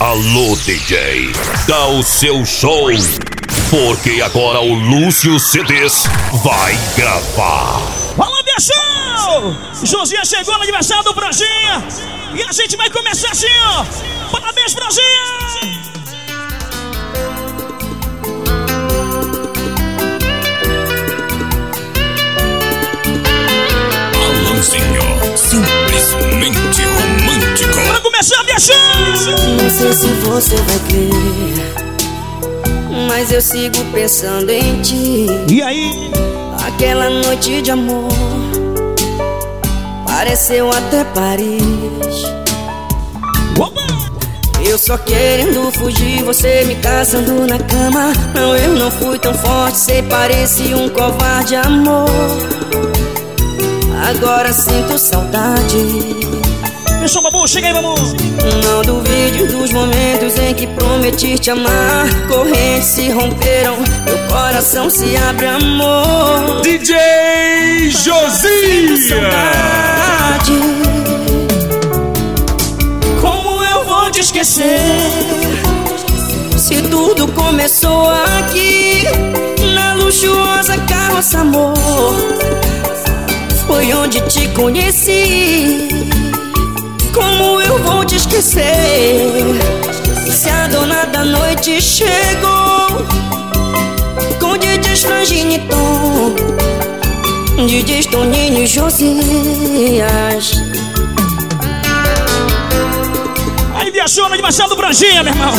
Alô, DJ, dá o seu show, porque agora o Lúcio CDs vai gravar. Fala, show! Josinha chegou no aniversário do Franjinha e a gente vai começar assim, ó. Parabéns, Franjinha! Alanzinho, simplesmente romântico. Vai começar, minha Não sei se você vai crer, mas eu sigo pensando em ti. E aí? Aquela noite de amor pareceu até Paris. Opa! Eu só querendo fugir, você me caçando na cama. Não, eu não fui tão forte, você parecia um covarde, amor. Agora sinto saudade. Fechou, babu, chega aí, babu. Não duvide dos momentos em que prometi te amar. Correntes se romperam, meu coração se abre, amor. DJ Josias! Saudade. Como eu vou te esquecer? Se tudo começou aqui, na luxuosa carroça, amor. Foi onde te conheci. Como eu vou te esquecer? Se a dona da noite chegou com DJs Frangine e Tom, DJs Toninho e Josias. Aí, viajou no aniversário do Franjinha, meu irmão.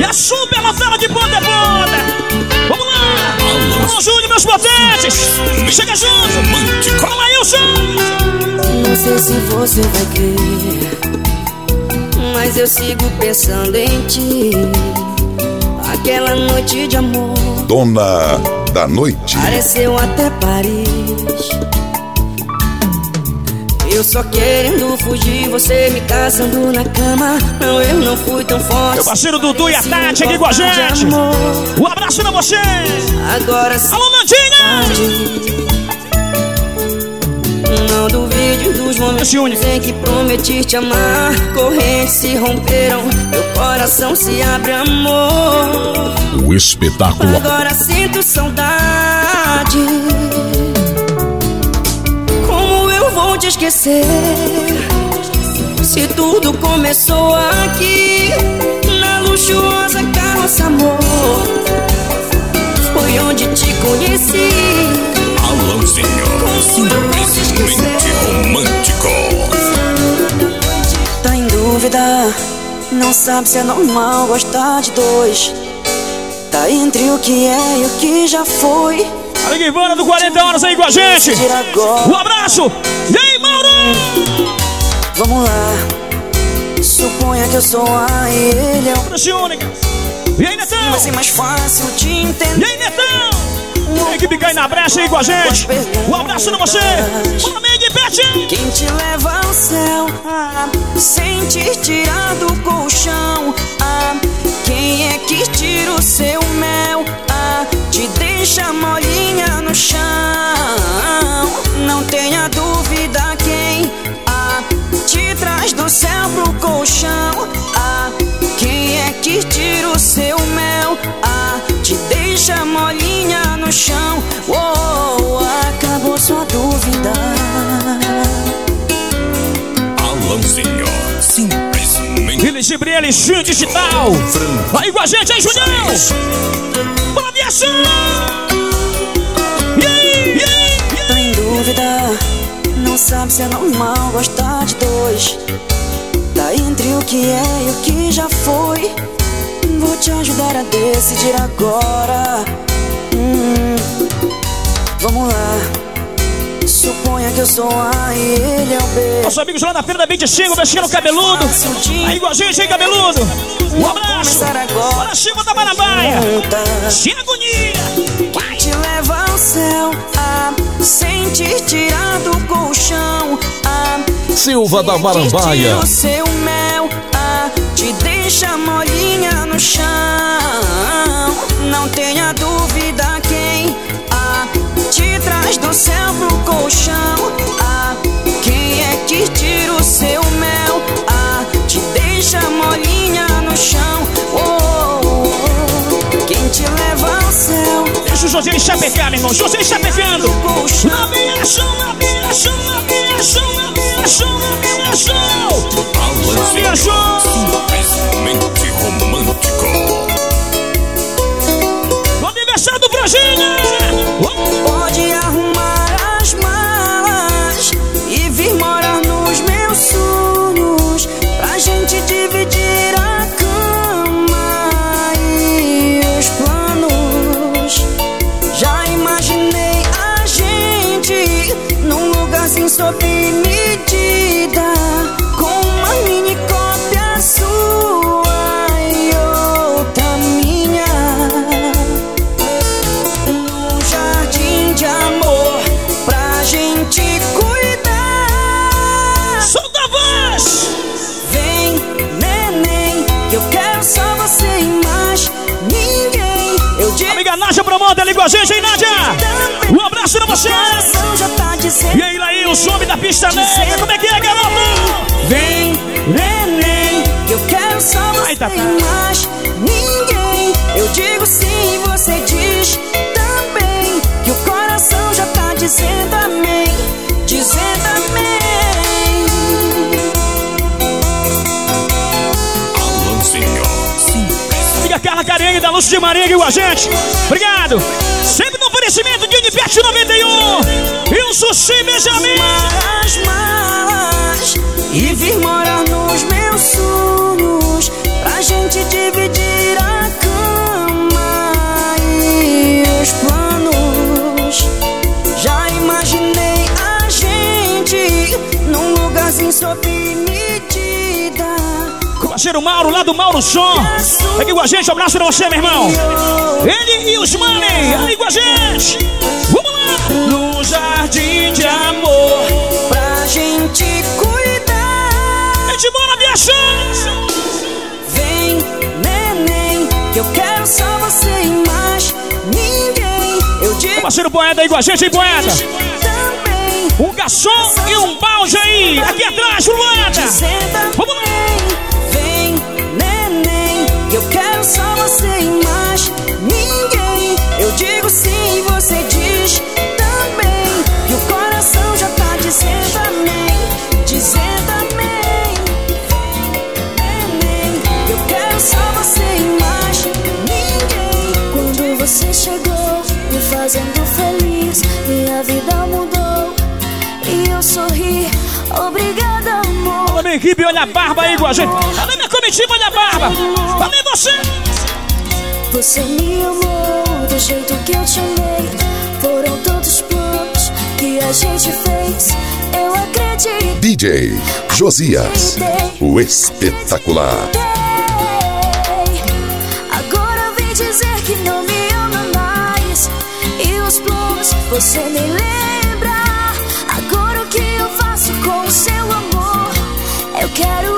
E a super novela de ponta a ponta. Vamos lá! Vamos, Júnior, meus potentes! Chega junto! Fala aí, o Não sei se você vai crer, mas eu sigo pensando em ti. Aquela noite de amor Dona da Noite. pareceu até Paris. Eu só querendo fugir, você me caçando na cama. Não, eu não fui tão forte. Meu parceiro Dudu e a Tati aqui com a gente. Amor. Um abraço pra você! Agora sim. Alô, Nandinha! Não duvide dos momentos em que prometi te amar. Correntes se romperam, meu coração se abre, amor. O espetáculo Agora sinto saudade. Te esquecer? Se tudo começou aqui, na luxuosa carroça, amor. Foi onde te conheci. Alanzinho, simplesmente romântico. Tá em dúvida, não sabe se é normal gostar de dois. Tá entre o que é e o que já foi. Amiga Ivana do 40 Horas aí com a gente! Um abraço! E? Vamos lá. Suponha que eu sou A e ele é o. Única! E aí, Netão? Vai ser mais fácil de E entender. aí, Netão? A equipe cai na brecha aí com a gente! Um abraço pra você! Fala, amiga e Pet! Quem te leva ao céu, ah, sem te tirar do colchão. Ah, quem é que tira o seu mel? Ah, te deixa molinha no chão. Seu mel? Ah, te deixa molinha no chão. Oh, acabou sua dúvida. Alanzinho, simplesmente Ele Gibriel Xim Digital! Aí com a gente, aí, Julião! Bora, aí? Tá em dúvida, não sabe se é normal gostar de dois. Tá entre o que é e o que já foi. Vou te ajudar a decidir agora. Hum, vamos lá. Suponha que eu sou A e ele é o B. Nossos amigos lá na feira da 25, mexendo o cabeludo! Aí com a gente, aí, cabeludo! Um abraço! Bora, Chico da. Sem agonia! Vai te levar ao céu, ah, sem te tirar do colchão. a Silva da Marambaia. O seu mel a te deixa molinha no chão. Não tenha dúvida quem ah, te traz do céu pro colchão. Ah, quem é que tira o seu mel? a te deixa molinha no chão. Oh, oh, oh. oh quem te leva ao céu? Chapecando. Na minha show, na minha show. Na minha show. Simplesmente romântico. Aniversário do Brasília. Com a gente, hein, Nádia? Um abraço pra você. E aí, Laí, o some da pista negra. Como é que é, garoto? Vem, neném, que eu quero só você Ai, tá, tá. mais ninguém. Eu digo sim, você diz também. Que o coração já tá dizendo amém. Dizendo Carla Carengue da Lúcia de aqui com a gente. Obrigado. Sempre no oferecimento de Unipet 91. E o Sushi Benjamin. as malas e vir morar nos meus sonhos pra gente dividir a cama e os planos. Já imaginei a gente num lugarzinho sob. Parceiro Mauro, lá do Mauro Som. Aqui com a gente, um abraço pra você, meu irmão. Ele e os Money, aí com a gente. Vamos lá. No Jardim de Amor. Pra gente cuidar. Gente bora viajar. Vem, neném, que eu quero só você e mais ninguém. Eu digo Parceiro poeta aí com a gente, hein, poeta? também. Um garçom e um balde aí. Aqui atrás. Dizendo Vamos lá. Só você e mais ninguém. Eu digo sim, você diz também. Que o coração já tá dizendo amém. Dizendo amém. Neném, eu quero só você e mais ninguém. Quando você chegou, me fazendo feliz, minha vida mudou. E eu sorri, obrigada, amor. Alô, minha equipe, olha a barba aí com a gente. Alô, minha comitiva, olha a barba. Você. Você me amou do jeito que eu te amei. Foram tantos os planos que a gente fez. Eu acreditei. DJ Josias, o espetacular. Agora vem dizer que não me ama mais. E os planos você nem lembra. Agora o que eu faço com o seu amor? Eu quero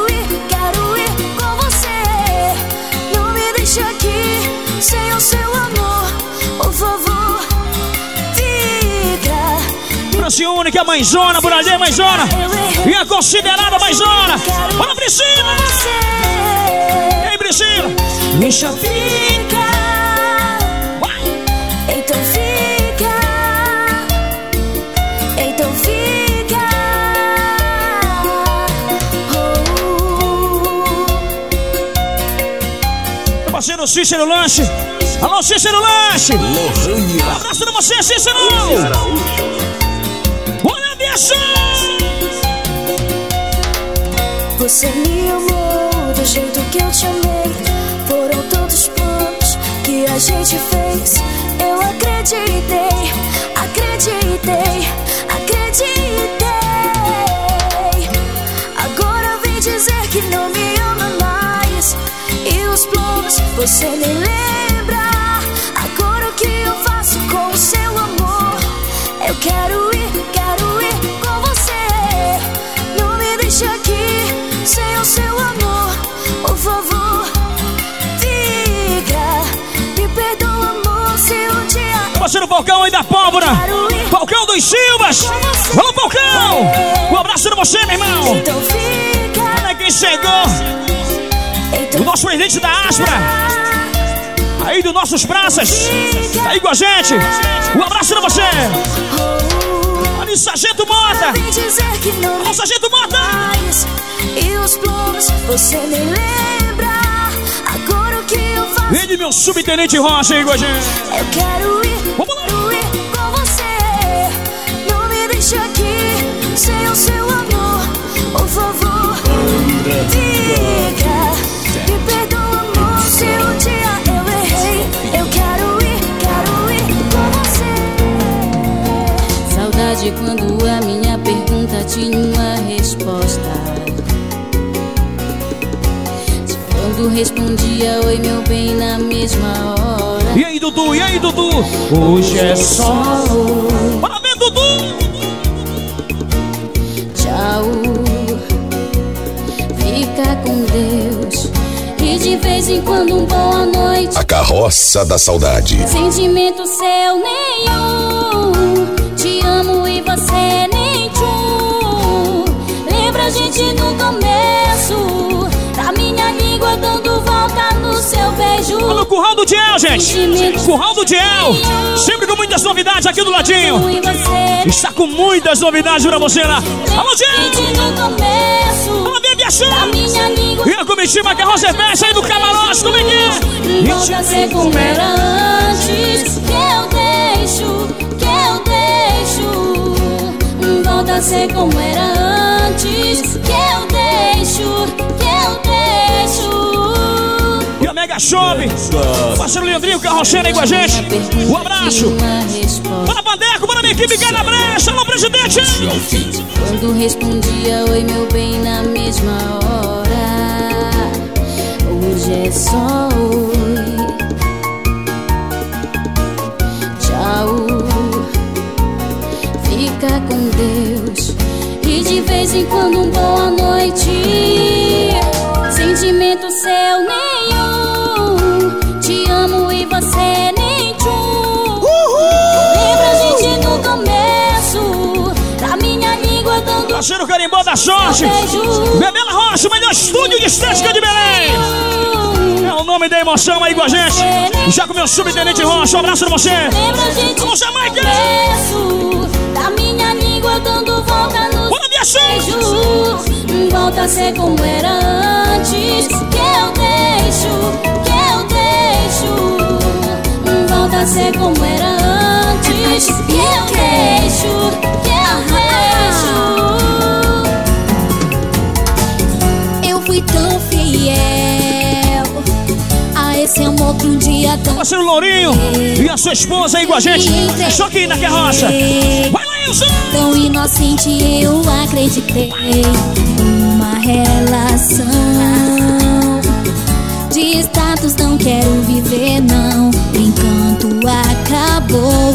Francione, que é a mãezona, por ali, mãezona. E a considerada mãezona. Bora, Priscila. E aí, Priscila? Deixa fica. Vai. Então fica. Então fica. Oh. Parceiro Cícero Lanche. Alô, Cícero Lanche. Lohane Abraço pra você, Cícero. Olha Você me amou do jeito que eu te amei. Foram tantos planos que a gente fez. Eu acreditei, acreditei, acreditei. Agora vem dizer que não me ama mais. E os planos você nem lembra. Agora o que eu faço com o seu amor? Eu quero ir, quero ir sem o seu amor. Por favor, fica. Me perdoa, amor, se um dia Parceiro Falcão aí da Pólvora. Falcão dos Silvas. Alô, Falcão. Um abraço pra você, meu irmão. Então fica. Olha quem chegou. Então O nosso presidente da Aspra. Aí dos nossos praças. Tá aí com a gente. Um abraço pra você. Ali, Sargento Mota. Vem Alô, Sargento Mota. mais. E os planos você nem lembra. Agora o que eu faço? Ele, meu subtenente Rocha aí com a gente. Eu quero ir, Vamos lá. quero ir com você. Não me deixe aqui sem o seu amor. Por favor, diga. Saudade quando a minha pergunta tinha uma resposta. De Quando respondia oi meu bem na mesma hora. E aí, Dudu? E aí, Dudu? Hoje é só. Bora ver, Dudu. Tchau. Fica com Deus. E de vez em quando um boa noite. A carroça da saudade. Sentimento seu nenhum. Você nem tchum. Lembra a gente no começo. Da minha língua dando volta no seu beijo. Alô, Curral do Diel, gente. Curral do Diel. Sempre com muitas novidades aqui do ladinho. Está com muitas novidades pra você lá. Alô, Diel. Alô, minha língua. E a comitiva Carroça é Festa aí do Camarote, como é que é? Volta a ser como era antes. Que eu Volta a ser como era antes. Que eu deixo, que eu deixo. E a Mega Shop. Parceiro Leandrinho Carroceiro aí com a gente. Um abraço. Bora, Bandeco, bora, minha equipe, cai na brecha. Alô, presidente. Quando respondia oi meu bem na mesma hora. Hoje é só oi. Tchau. Fica com Deus. De vez em quando um boa noite. Sentimento seu nenhum. Te amo e você nem tchum. Lembra a gente no começo Da minha língua dando Parceiro Carimbó da Sorte. beijo Bebela Rocha, melhor estúdio de estética de Belém. É o nome da emoção aí com a gente. Já com o meu subtenente Rocha, um abraço pra você. Lembra a gente Alô, no Jamaica. começo Da minha língua dando volta minha beijo. Volta a ser como era antes Que eu deixo, que eu deixo Volta a ser como era antes Que eu deixo, que eu deixo Eu fui tão fiel A esse amor que um dia tão Parceiro Lourinho e a sua esposa aí com a gente. Deixa aqui na carroça. Vai lá. Tão inocente eu acreditei numa relação de status não quero viver não encanto acabou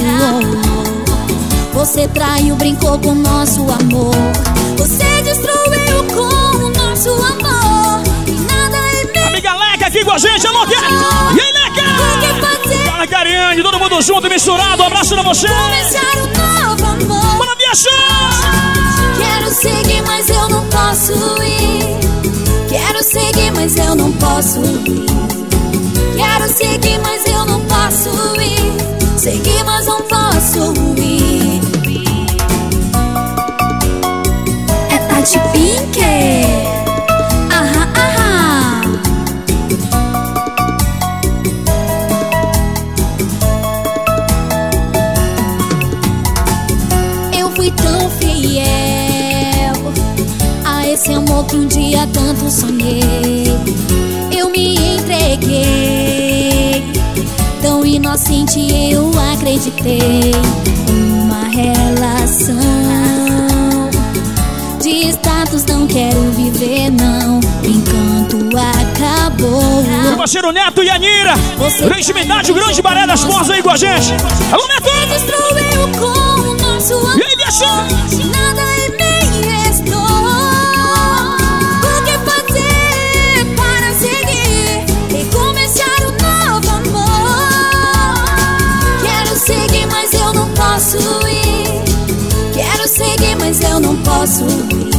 você traiu brincou com nosso amor você destruiu com o nosso amor e nada é Amiga Leca aqui com a gente. Alô, Leca. E aí, o que Leca? fazer Fala, Cariane, todo mundo junto, misturado. Um abraço pra você. começar novo amor Bora, chance. Quero seguir, mas eu não posso ir. Quero seguir, mas eu não posso ir. Quero seguir, mas eu não posso ir. Seguir, mas não posso ir. É Tati Pink. Dia tanto sonhei. Eu me entreguei, tão inocente eu acreditei. Uma relação de status não quero viver, não. O encanto acabou. Meu parceiro Neto e. Você Grande Intimidade, o grande Baré das Forças aí com a gente. Alô, Neto. destruiu com o nosso amor. E aí, minha. Nada em mim restou. posso ir. Quero seguir, mas eu não posso ir.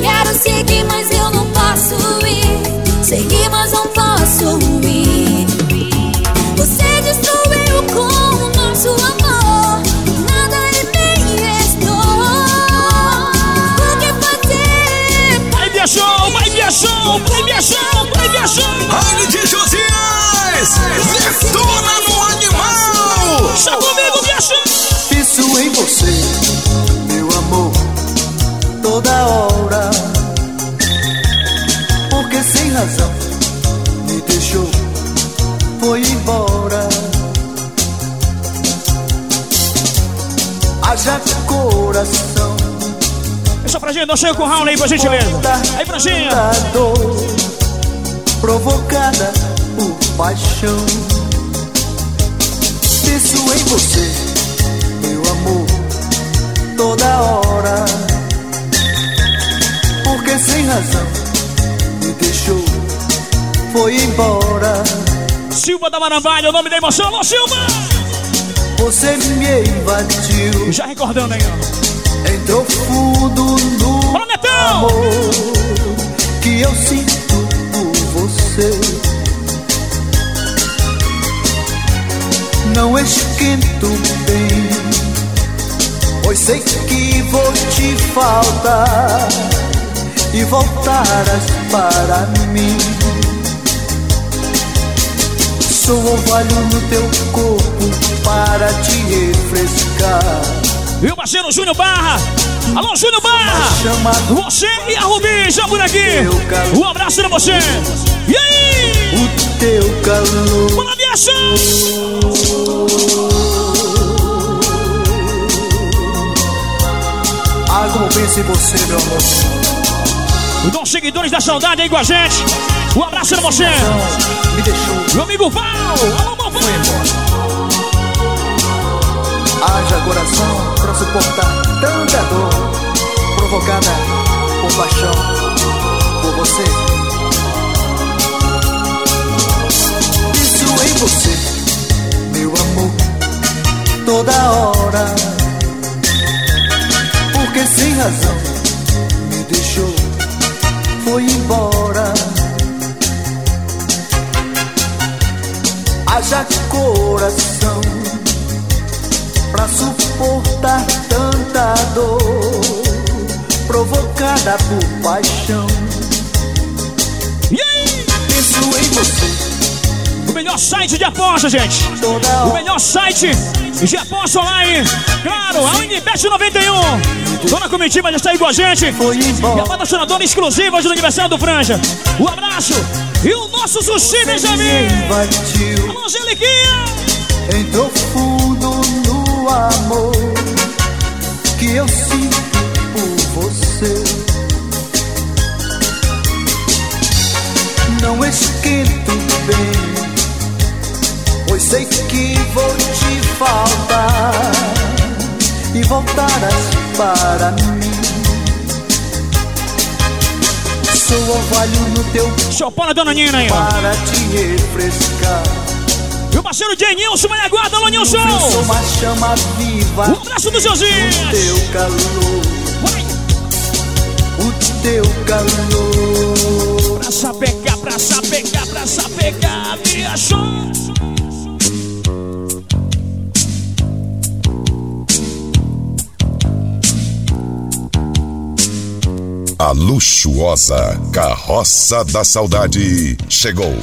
Quero seguir, mas eu não posso ir. Seguir, mas não posso ir. Você destruiu com o nosso amor. Nada e bem estou. O que fazer? Vai viajar, vai viajar, vai viajar, vai viajar. Rony de Josias, Neptuna. razão me deixou, foi embora. Haja coração. Deixa pra gente, chega com o Raul aí, pra gentileza. Aí, pra gente. Dor, provocada por paixão. Penso em você, meu amor, toda hora. Porque sem razão deixou, foi embora. Silva da Maravilha, o nome da emoção. Alô, Silva! Você me invadiu, Já recordando aí, ó. entrou fundo no amor que eu sinto por você. Não esquento bem, pois sei que vou te faltar e voltarás para mim. Sou orvalho no teu corpo para te refrescar. E o parceiro Júnior Barra. Alô, Júnior Barra! Você e a Rubi, já por aqui. Um abraço pra você. E aí? o teu calor. Bora, aviação! Ah, como penso em você, meu amor. Os nossos seguidores da saudade aí com a gente. Um abraço pra você. Me deixou, Meu amigo Val. Alô, Val. foi embora. Haja coração pra suportar tanta dor provocada por paixão por você. Penso em você, meu amor, toda hora. Porque sem razão foi embora. Haja coração pra suportar tanta dor provocada por paixão. E aí? Penso em você O melhor site de aposta, gente. toda O melhor site de aposta online. Claro, a Unibet 91. Dona Comitiva já está aí com a gente. E a patrocinadora exclusiva do aniversário do Franja. Um abraço. E o nosso sushi, Benjamin. Alô, Angeliquinha. entrou fundo no amor que eu sinto por você. Não esquento bem, pois sei que vou te faltar e voltarás para mim. Sou orvalho no teu Chopana Dona Nina aí, ó. para te refrescar. O parceiro Denilson Manhaguarda, alô, Eu sou Nilson. uma chama viva Um abraço do Josinhas. o teu calor, Vai. o teu calor. Pra sapecar, pra sapecar, pra sapecar, viajou. A luxuosa carroça da saudade chegou.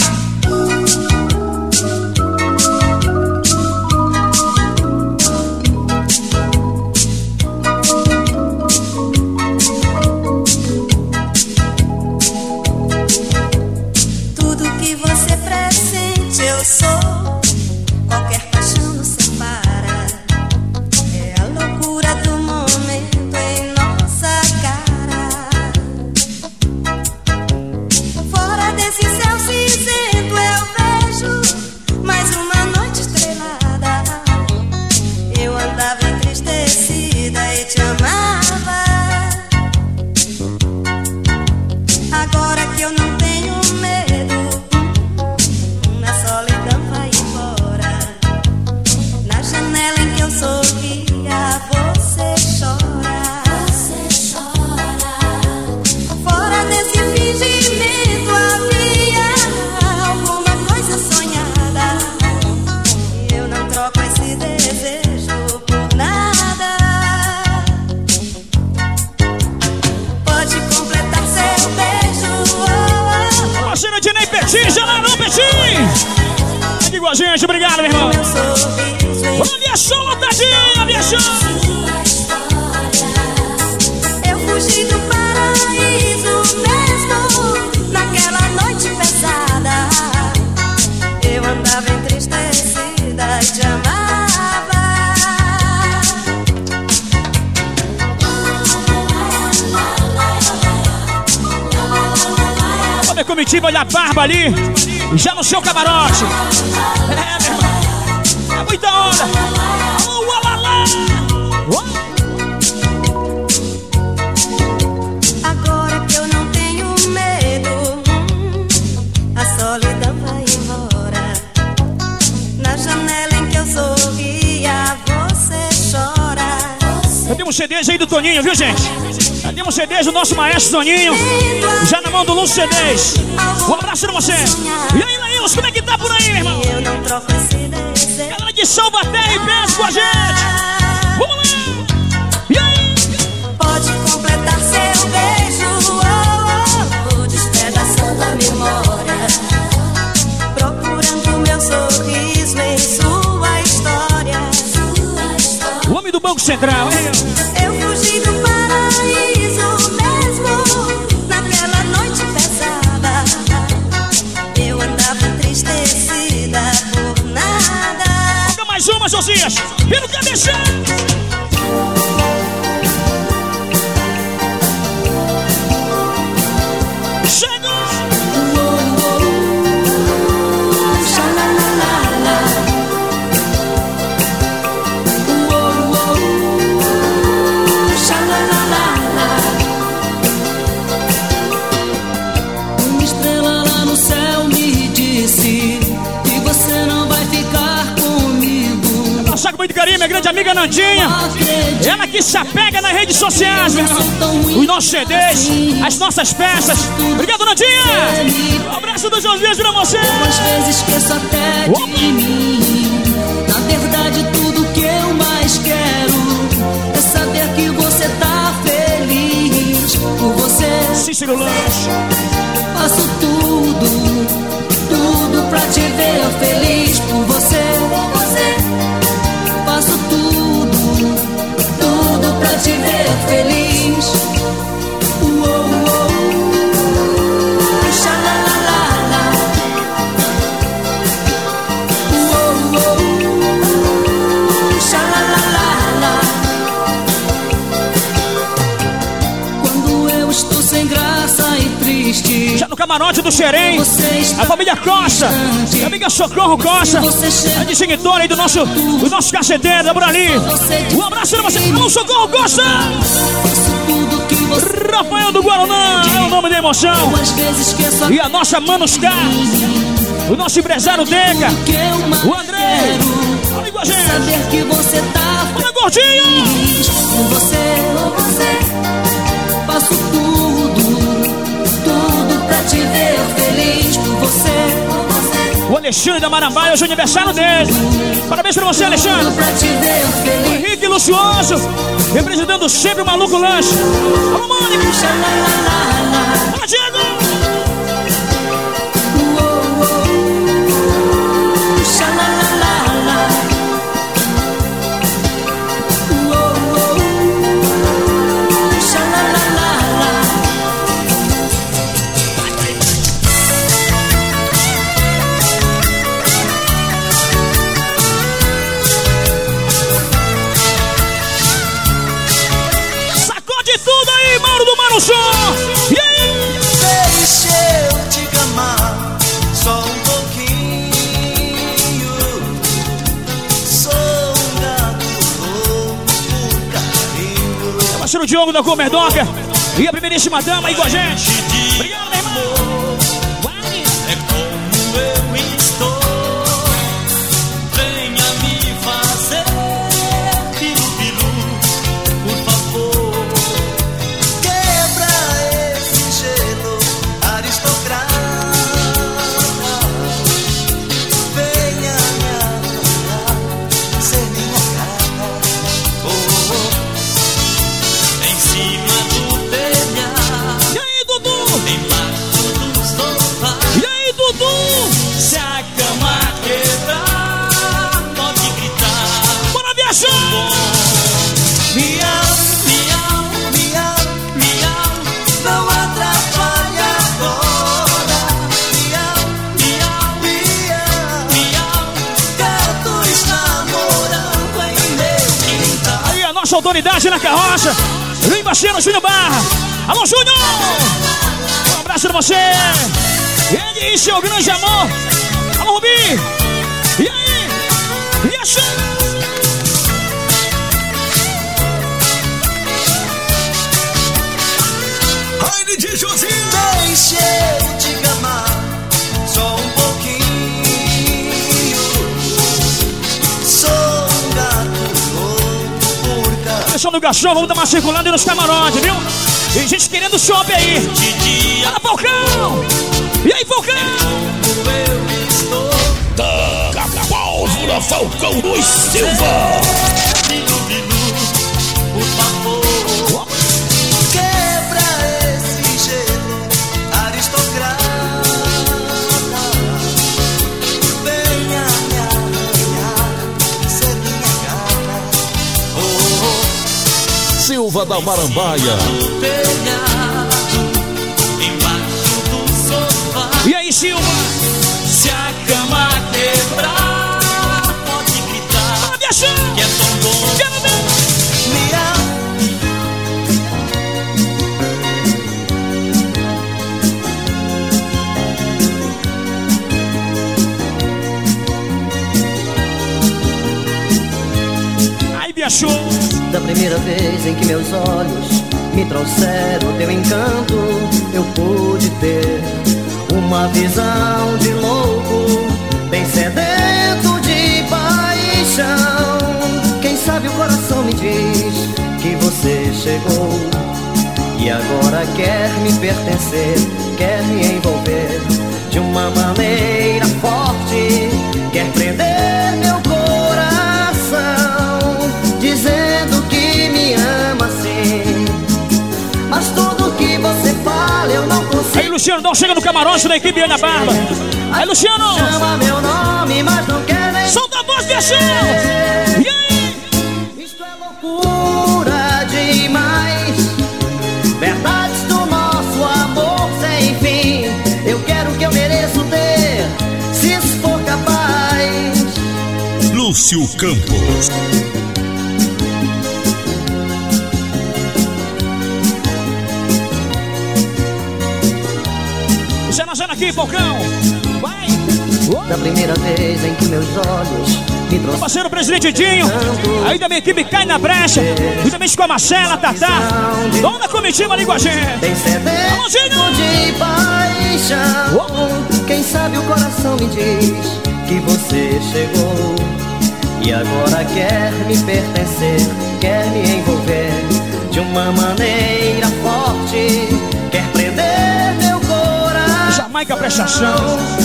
Ali, já no seu camarote. É, meu irmão. É muita onda. Alô, alalá. Agora que eu não tenho medo, a solidão vai embora. Na janela em que eu sorria, você chora. Já temos CDs aí do Toninho, viu, gente? Já temos CDs do nosso maestro Toninho. Já na mão do Lúcio CDs. Um abraço pra você. E aí, Laílos, como é que tá por aí, meu irmão? Eu não troco esse. Galera de Salvaterra e Pés com a gente. Vamos lá. E aí? Pode completar seu beijo, oh, oh, despedaçando a memória. Procurando meu sorriso em sua história. O homem do Banco Central, hein? Minha grande amiga Nandinha. Acredito. Ela que se apega nas redes sociais, meu irmão. Os nossos CDs, as nossas peças. Obrigado, Nandinha. Um abraço do Josias pra você. Às vezes esqueço até de mim. Na verdade, tudo que eu mais quero é saber que você tá feliz. Por você Cícero Lanche. faço tudo, tudo pra te ver feliz. Estou sem graça e triste. Já no camarote do Xerém. A família Costa. distante. Minha amiga Socorro Costa. A distinguidora aí do nosso, do nosso caceteiro, por ali. Um abraço pra você. Alô, Socorro Costa. Rafael do Guaraná. É o nome da emoção. E a nossa Manuscar. O nosso empresário Deca. O André. Olha com a gente. Saber que você tá Olha, gordinho. com você, você faço tudo, te ver feliz por você, O Alexandre da Marambaia, hoje é o aniversário dele. Parabéns pra você, Alexandre. feliz. Henrique Lucioso, representando sempre o Maluco Lanche. Alô, Mônica. Fala, Diego. Diogo da Comerdoca. E a primeiríssima dama aí com a gente. Baixando, Júnior Barra. Alô, Júnior. Um abraço pra você. Ele e seu grande amor. Alô, Rubi. E aí? E a chama? Ai, DJ Josinho. Deixe do Gachão, vamos dar uma circulada nos camarotes, viu? Tem gente querendo shopping aí. Fala, Falcão! E aí, Falcão? Taca pólvora, Falcão dos Silva. Silva da Marambaia. telhado, embaixo do sofá. E aí, Silva? Se a cama quebrar, pode gritar. Fala, minha Da primeira vez em que meus olhos me trouxeram teu encanto, eu pude ter uma visão de louco, bem sedento de paixão. Quem sabe o coração me diz que você chegou e agora quer me pertencer, quer me envolver de uma maneira forte, quer prender meu você fala eu não Aí, consigo. Luciano, não chega no camarote da equipe Ana Barba. Aí, Luciano! Chama meu nome, mas não quer nem. Solta a voz, chama! E aí? Isto é loucura demais. Verdades do nosso amor sem fim. Eu quero o que eu mereço ter, se isso for capaz. Lúcio Campos. Aqui, Falcão! Vai! Da primeira vez em que meus olhos me trouxeram. parceiro presidente Dinho, aí da minha equipe cai na brecha, juntamente com a Marcela, Tatá, toda a comitiva ali com a gente. Tem Alô, de paixão. Quem sabe o coração me diz que você chegou e agora quer me pertencer, quer me envolver de uma maneira forte, quer prender Jamaica prestação.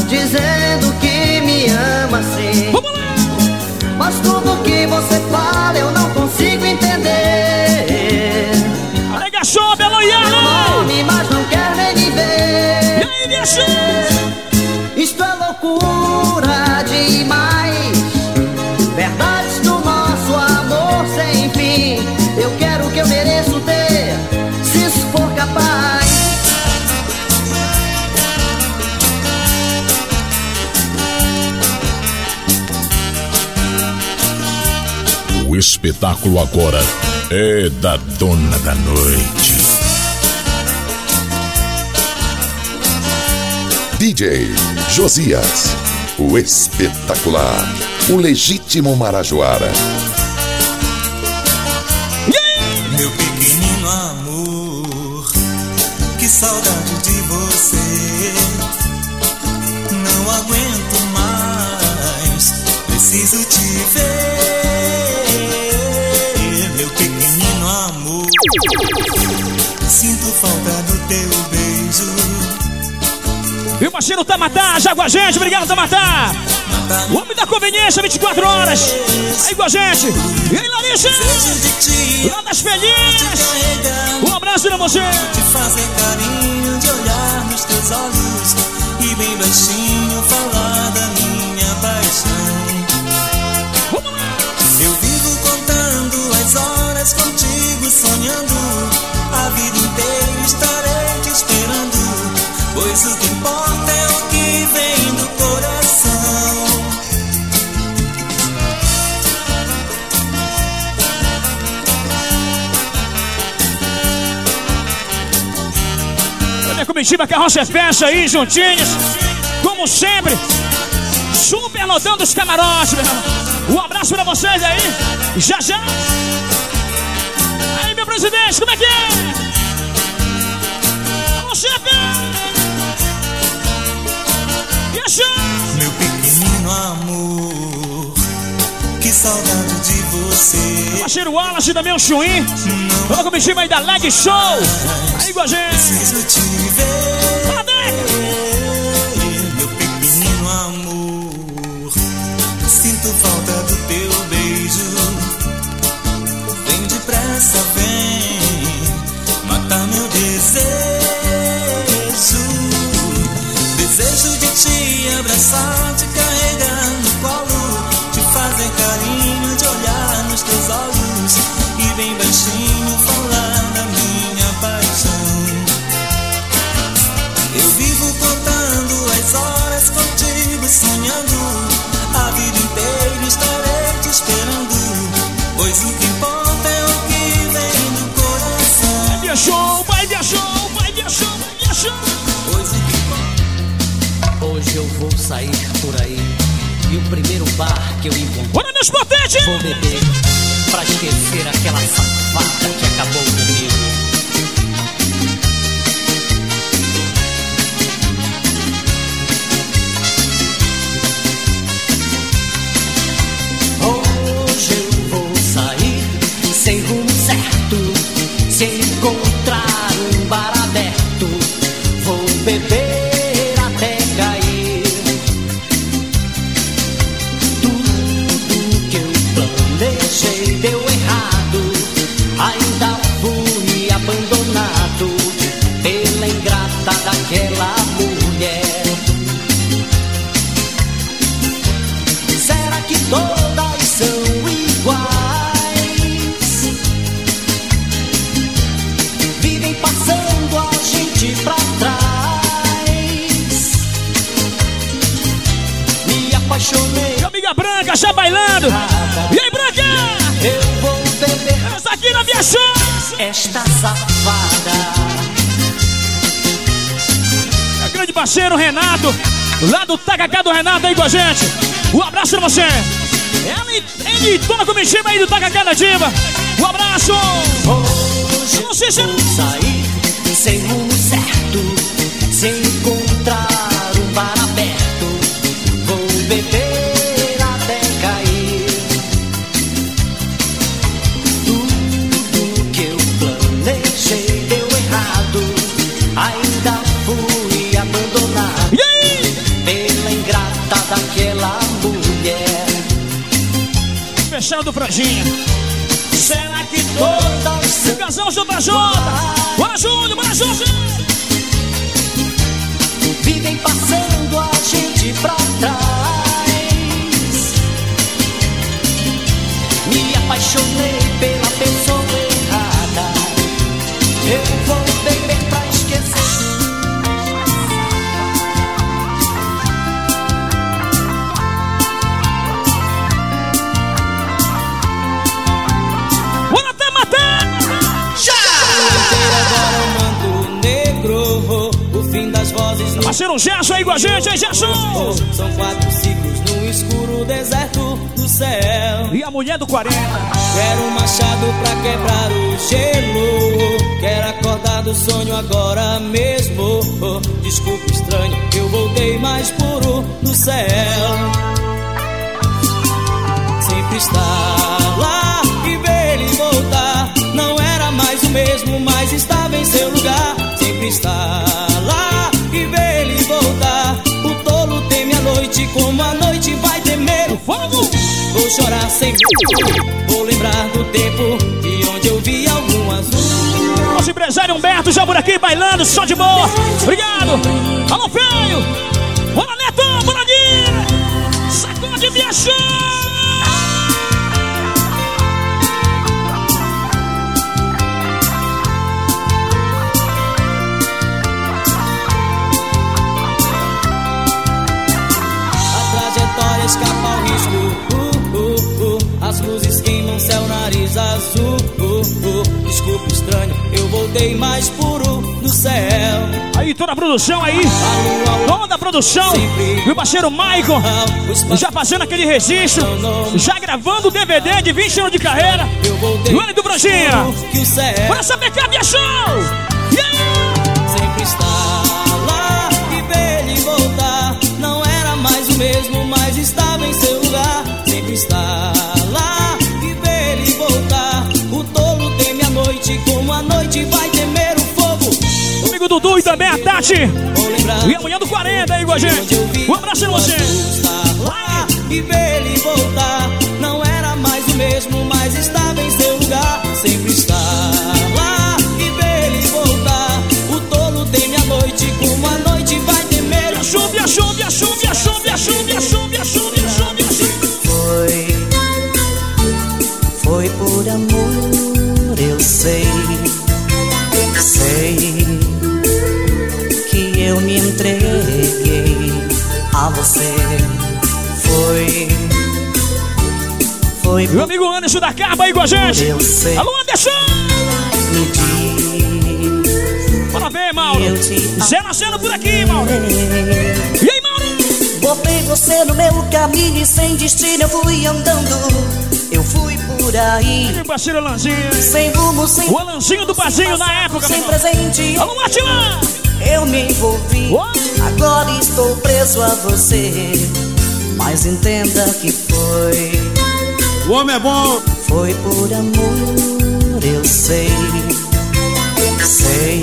dizendo que me ama sim. Vamos lá! Mas tudo que você fala eu não consigo entender. Alega show, Belo! Nome, mas não quer nem me E ver. aí, minha chama! Isto é loucura demais. Verdades do nosso amor sem fim. Eu quero que eu mereço espetáculo agora é da dona da noite. DJ Josias, o espetacular, o legítimo Marajoara. Meu pequenino amor, que saudade de você. Não aguento mais, preciso te ver. Sinto falta do teu beijo. E o parceiro Tamatá, já com a gente, obrigado Tamatá! O homem da conveniência, 24 horas! Aí com a gente! E aí, Larissa! Lá das carregar. Um abraço pra você! De fazer carinho, de olhar nos teus olhos e bem baixinho falar da minha paixão. Comitiva Carroça Festa aí, juntinhos. Como sempre. Super lotando os camarotes, meu irmão. Um abraço pra vocês aí. Já já. Aí, meu presidente, como é que é? Vamos, chefe! E? Meu pequenino amor, que saudade de você. Parceiro Wallace também, o Chuim. Vamos comitiva aí da Leg Show. Aí com a gente. Preciso te ver. Te sair por aí e o primeiro bar que eu Bora, potentes! vou beber pra esquecer aquela safada que acabou comigo. Gente. Um abraço pra você. Ele, ele toma comitiva aí do Tacacá da Diva. Um abraço. Hoje Não sei se- sair sem rumo certo, sem passando a gente pra Parceiro Gerson aí com a gente, aí, Gerson. São quatro ciclos no escuro deserto do céu. E a mulher do 40. Quero um machado pra quebrar o gelo. Quero acordar do sonho agora mesmo. Desculpe, estranho, eu voltei mais puro do céu. Sempre estar lá e ver ele voltar. Não era mais o mesmo, mas estava em seu lugar. Sempre estar como a noite vai temer o Fogo. Vou chorar sem Vou lembrar do tempo de onde eu vi algum azul. Nosso empresário Humberto já por aqui bailando, só de boa. Obrigado. Alô, feio. Bora, Neto, bora. Sacode minha show. Nariz azul. Uh, oh, oh, desculpa estranho, eu voltei mais puro do céu. Aí toda a produção aí, toda a produção, o parceiro Michael, já fazendo aquele registro, já gravando o DVD de 20 anos de carreira. Eu voltei E o Ano do Branchinha. puro que o céu Bora saber que é show! Noite vai temer o fogo. Comigo Dudu e também a Tati. E amanhã do 40 aí com a gente. Um abraço em você. lá e ver ele voltar. Não era mais o mesmo, mas Meu amigo Anderson da Carba aí com a gente. Alô, Anderson! Bora ver, Mauro. Zé nascendo por aqui, Mauro. E aí, Mauro? Botei você no meu caminho e sem destino eu fui andando. Eu fui por aí, Meu parceiro Alanzinho. sem rumo, sem O Alanzinho do Barzinho na época, sem presente. Alô, Atila! Eu me envolvi, agora estou preso a você. Mas entenda que foi, O homem é bom. foi por amor, eu sei, sei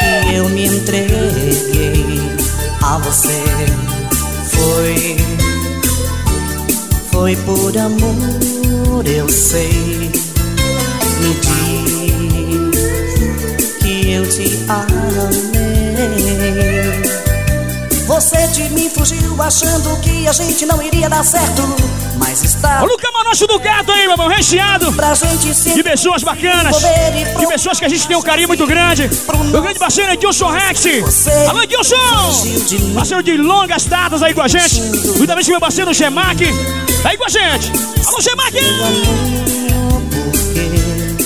que eu me entreguei a você. Foi, foi por amor, eu sei. Me diz que eu te amei. Você de mim fugiu achando que a gente não iria dar certo. Mas está Olha o camarote do gato aí, meu irmão, recheado. pra gente De pessoas bacanas. De pessoas que a gente tem um carinho muito grande. Meu grande parceiro Edilson Rex. Alô, Edilson! Parceiro de longas datas aí com a gente. Juntamente com meu parceiro Gemac. Tá aí com a gente. Alô, Gemac!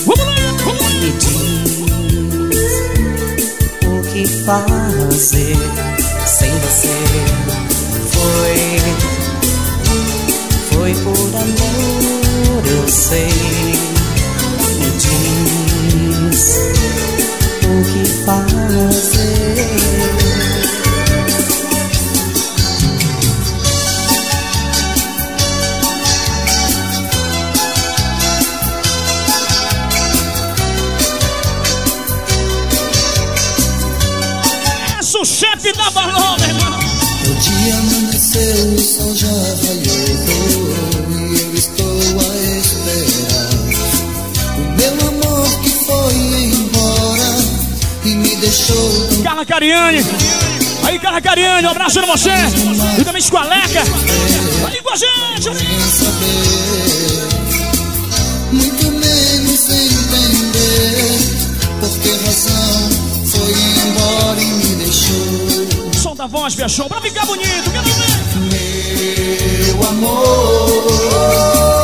Vamos lá, vamos lá. me diz o que fazer sem você. Foi, foi por amor, eu sei. Carla Cariani. Aí, Carla Cariani, um abraço pra você. E também com a Leca. Aí com a gente. saber, muito menos entender por que razão foi embora e me deixou. Som da voz, fechou. Pra ficar bonito, quero ver. Meu amor,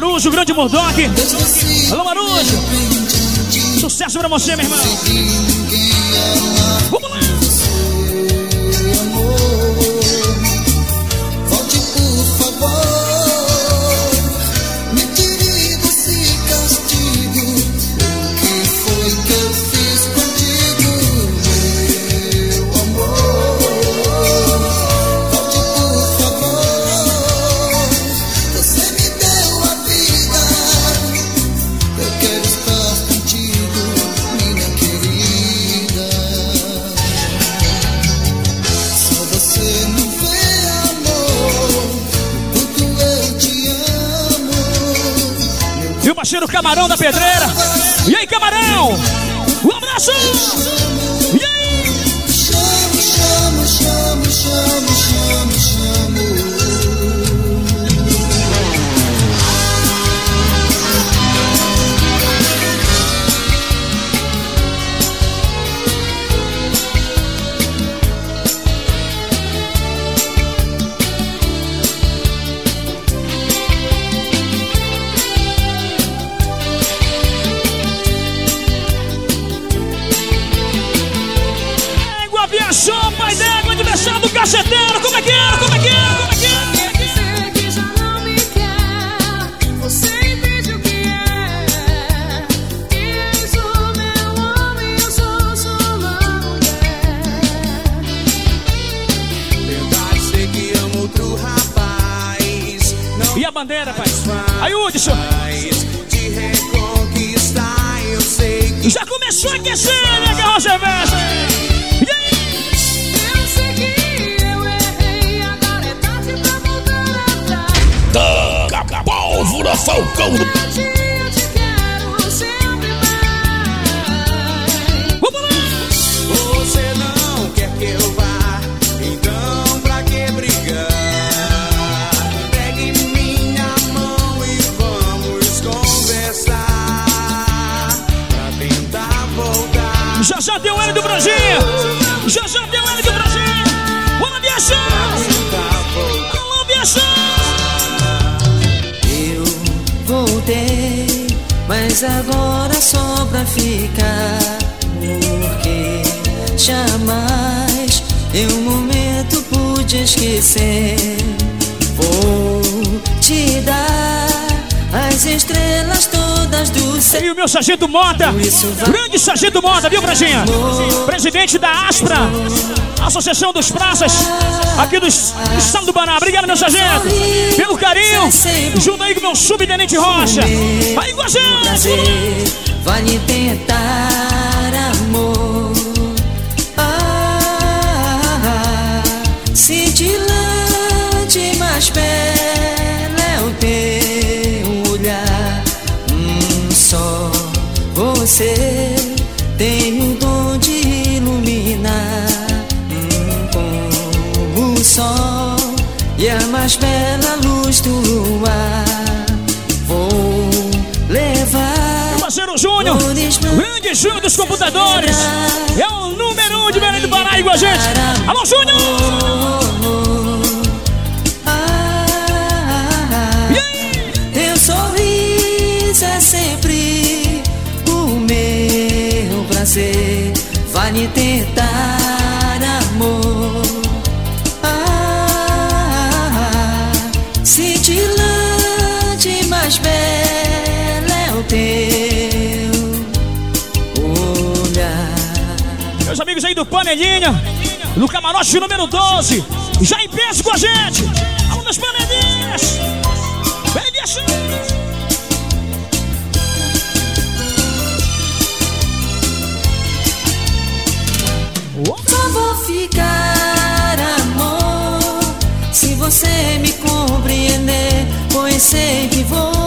Marujo, grande. Esqueci Alô, Marujo. Sucesso pra você, meu irmão. Camarão da Pedreira. E aí, Camarão? Um abraço! Sargento Mota, grande sargento Mota, viu, Brajinha? Presidente da ASPRA, Associação dos Praças, aqui do es- do Estado do Pará. Obrigado, meu sargento, pelo carinho, junto aí com meu subtenente Rocha. Aí com vale tentar amor. Ah, cintilante, mas bela mais bela luz do luar. Vou levar Parceiro Júnior, grande Júnior dos computadores, é o número um de Belém do Pará com a gente. Alô, Júnior! E aí? Teu sorriso é sempre o meu prazer. Vale tentar amigos aí do Panelinha, no camarote número 12, já em peso com a gente. Alô, das panelinhas! Vem! Só vou ficar, amor, se você me compreender, pois sei que vou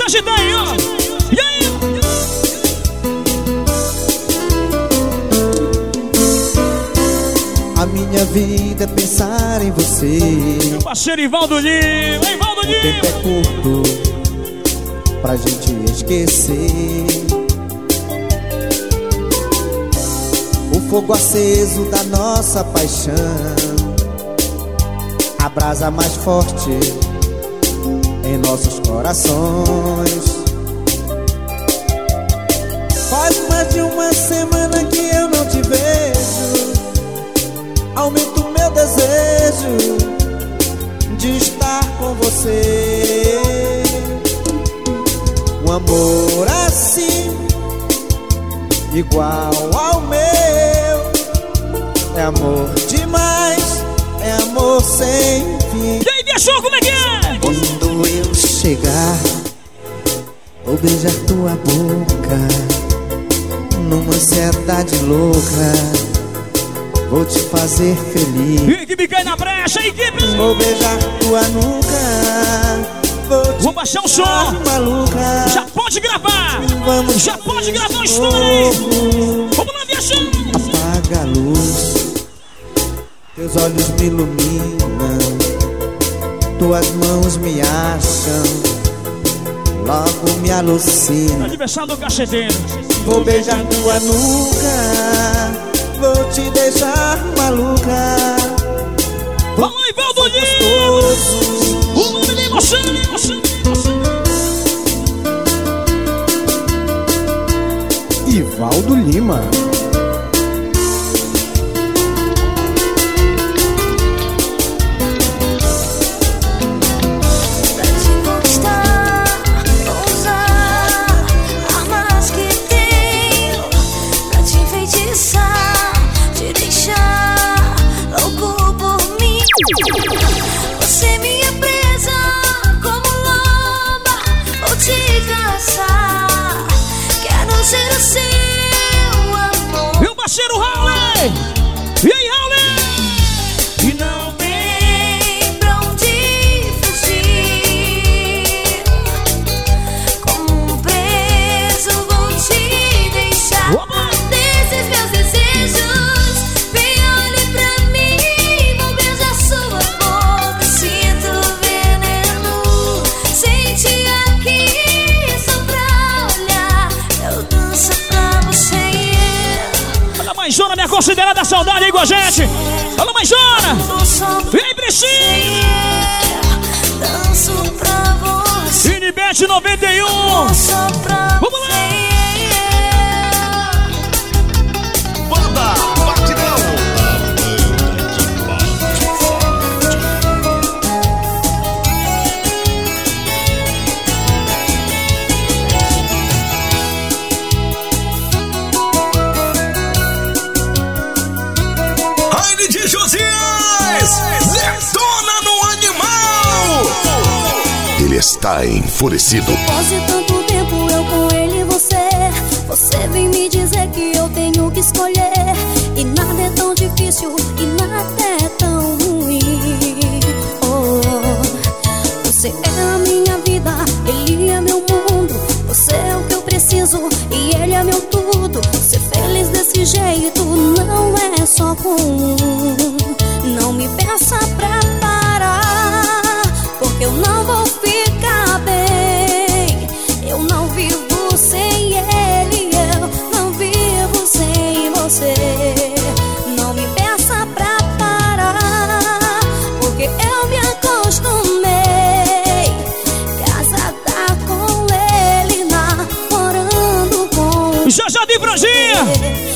A agitar aí, ó. E aí? A minha vida é pensar em você. Meu parceiro Ivaldo Lima, Ivaldo O tempo Lima. é curto pra gente esquecer. O fogo aceso da nossa paixão. A brasa mais forte em nossos corações. Faz mais de uma semana que eu não te vejo. Aumento meu desejo de estar com você. Um amor assim, igual ao meu, é amor demais, é amor sem fim. E aí, Biachão, como é que é? Chegar, vou beijar tua boca. Numa ansiedade louca, vou te fazer feliz. Equipe cai na brecha, equipe! Vou beijar tua nuca. Vou, te Vou baixar o som. maluca. Já pode gravar! Vamos Já pode gravar história aí! Vamos lá, Biachão! Apaga a luz, teus olhos me iluminam, tuas mãos me acham, logo me alucinam. Aniversário do cacheteiro. Vou beijar tua nuca, vou te deixar maluca. Lá, Ivaldo Lima! O nome de emoção, emoção, emoção. Ivaldo Lima. Dizer que eu tenho que escolher. E nada é tão difícil e nada é tão ruim. Oh, Você é a minha vida, ele é meu mundo. Você é o que eu preciso e ele é meu tudo. Ser feliz desse jeito não é só com um Não me peça pra parar Porque eu não vou Já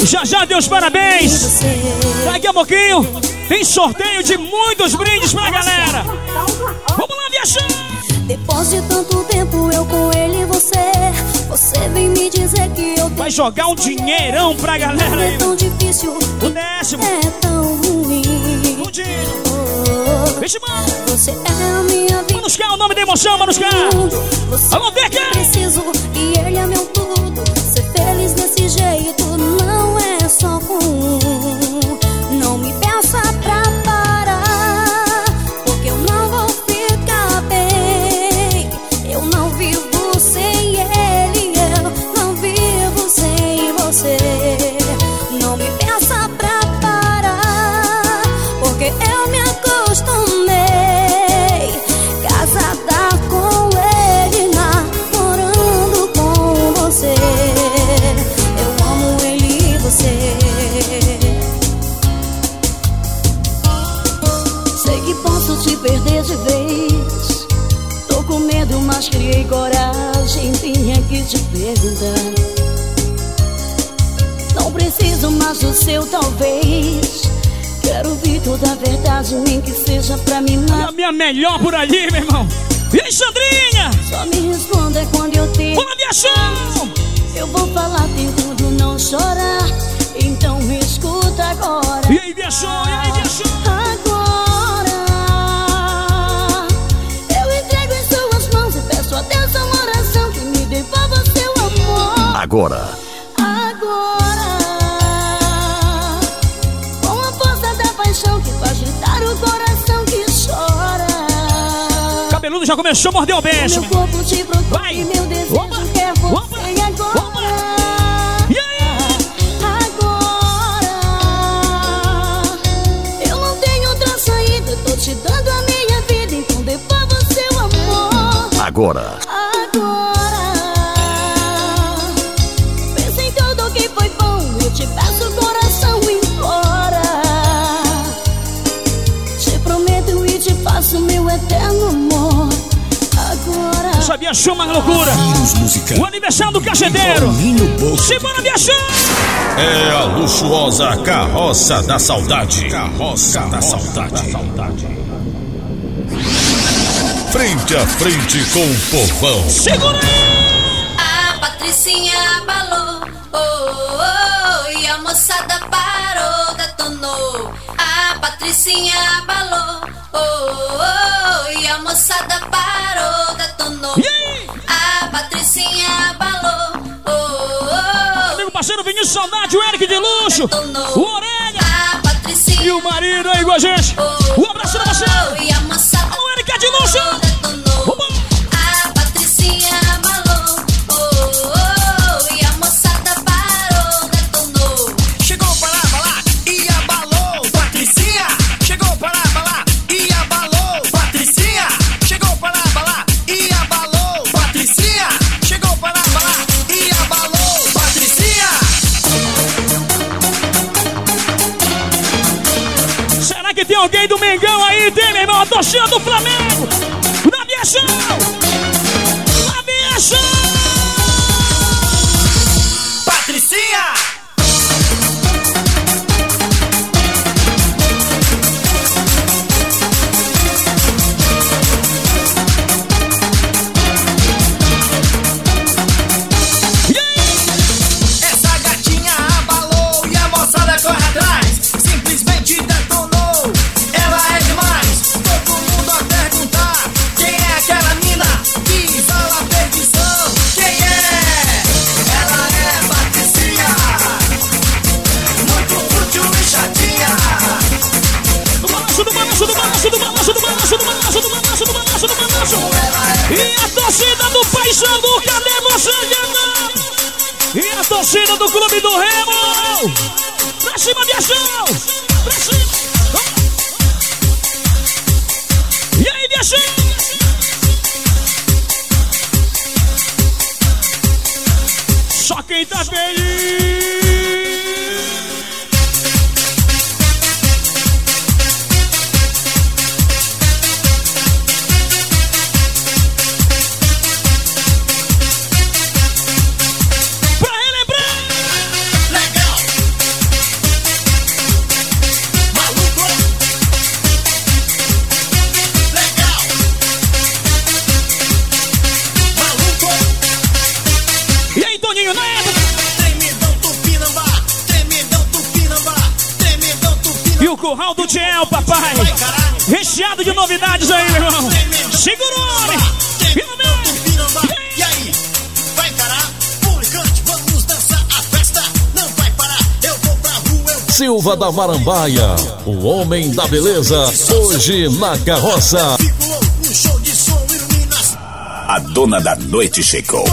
já! Já Deus parabéns! Daqui a pouquinho tem sorteio de muitos brindes pra galera! Vamos lá, viajando! Depois de tanto tempo eu com ele e você Você vem me dizer que eu Vai jogar um dinheirão pra galera aí! é tão difícil O décimo! É tão ruim Um dia! Vixe, mano! Você é a minha vida cá, o nome da emoção! Você Alô, Deca! eu preciso e ele é meu Vim aqui te perguntar Não preciso mais do seu talvez Quero ouvir toda a verdade Nem que seja pra E matar a minha melhor por ali, meu irmão! E aí, Sandrinha? Só me responda quando eu te Vamos lá, viajão! Eu vou falar tentando não chorar Então me escuta agora E aí, viajão? E aí, viajão? Agora Agora, Agora, com a força da paixão que faz gritar o coração que chora. Cabeludo já começou a morder o beijo. Meu corpo te procura e meu desejo quer você agora. Agora, eu não tenho outra saída, tô te dando a minha vida, então devolva seu amor. Agora, Agora, Sabia chama a loucura. O aniversário do cachedeiro. Simbora, minha chama. É a luxuosa carroça da saudade. Carroça da saudade. Frente a frente com o povão. Segura A Patricinha abalou, oh, oh, oh, e a moçada parou, detonou. A Patricinha abalou, oh, oh, oh, e a moçada parou, detonou. A Patricinha abalou, oh, oh, Amigo parceiro Vinícius Saudade, o Eric de Luxo, o Orelha e o marido aí com a gente. Um abraço pra você. oh, e a moçada Alô, Eric é de Luxo. Torcida do Flamengo. Clube do Remo. Pra cima, Viajão. Pra cima. E aí, Viajão? Silva da Marambaia, o homem da beleza, hoje na carroça. Um a dona da noite chegou.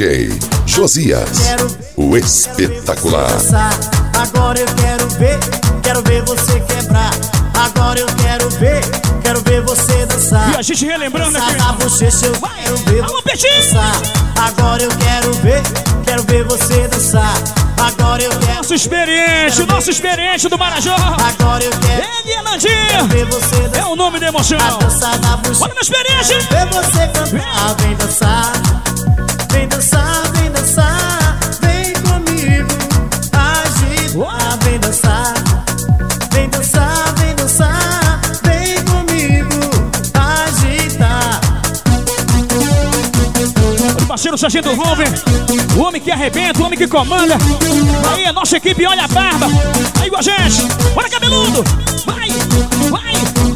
DJ Josias, o espetacular. Agora eu quero ver, quero ver você quebrar. Agora eu quero ver, quero ver você dançar. E a gente relembrando Dançar aqui. na bochecha, eu quero ver Alô, você dançar. Agora eu quero ver, quero ver você dançar. Agora eu quero Nosso experiente, o nosso experiente do Marajó. Agora eu quero Ele é Landinho. ver você dançar. É o nome da emoção. Dançar na bochecha. Olha meu experiente. Ver você cantar, vem dançar, vem dançar, vem dançar, vem comigo, agita, vem dançar, vem dançar, vem dançar, vem comigo, agita. O parceiro Sargento Ruben, o homem que arrebenta, o homem que comanda. Aí a nossa equipe olha a barba. Aí com a gente. Bora cabeludo. Vai, vai.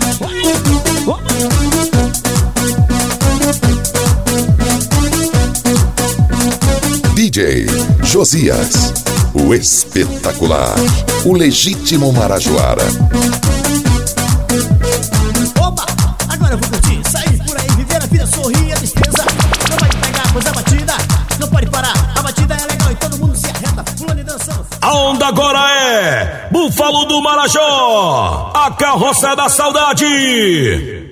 DJ Josias, o espetacular. O legítimo Marajoara. Opa, agora eu vou curtir, sair por aí, viver a vida, sorrir, a tristeza. Não pode pegar coisa batida, não pode parar. A batida é legal e todo mundo se arreta, pulando e dançando. A onda agora é Búfalo do Marajó, a carroça da saudade.